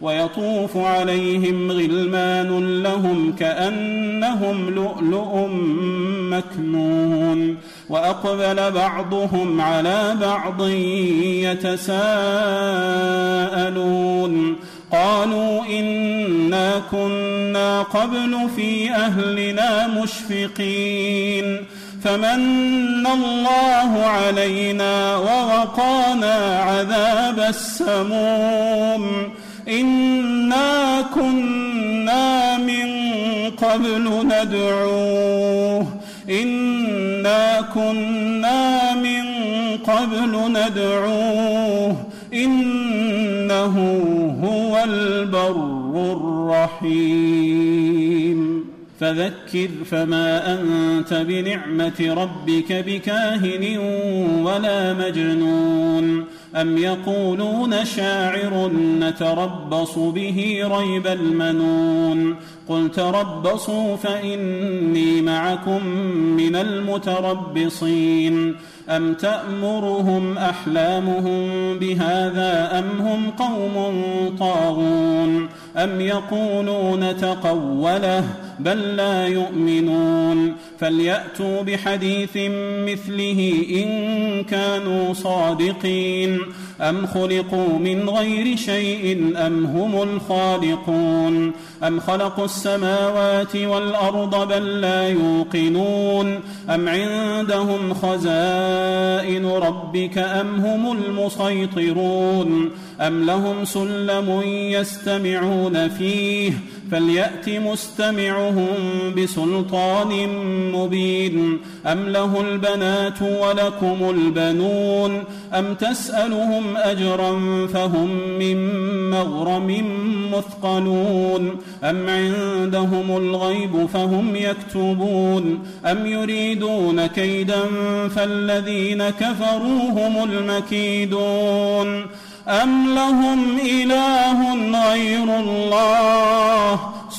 ويطوف عليهم غلمان لهم كأنهم لؤلؤ مكنون. وأقبل بعضهم على بعض يتساءلون. قالوا إنا كنا قبل في أهلنا مشفقين. فمن الله علينا ووقانا عذاب السموم. انا كنا من قبل ندعوه. انا كنا من قبل ندعوه. انه هو البر الرحيم. فذكر فما أنت بنعمة ربك بكاهن ولا مجنون أم يقولون شاعر نتربص به ريب المنون قل تربصوا فإني معكم من المتربصين أم تأمرهم أحلامهم بهذا أم هم قوم طاغون أم يقولون تقوله بل لا يؤمنون. فليأتوا بحديث مثله إن كانوا صادقين. أم خلقوا من غير شيء أم هم الخالقون؟ أم خلقوا السماوات والأرض بل لا يوقنون؟ أم عندهم خزائن ربك أم هم المسيطرون؟ أم لهم سلم يستمعون فيه؟ فليأت مستمعهم بسلطان مبين. أم له البنات ولكم البنون؟ أم تسألهم أجرا فهم من مغرم مثقلون؟ أم عندهم الغيب فهم يكتبون؟ أم يريدون كيدا فالذين كفروا هم المكيدون؟ أم لهم إله غير الله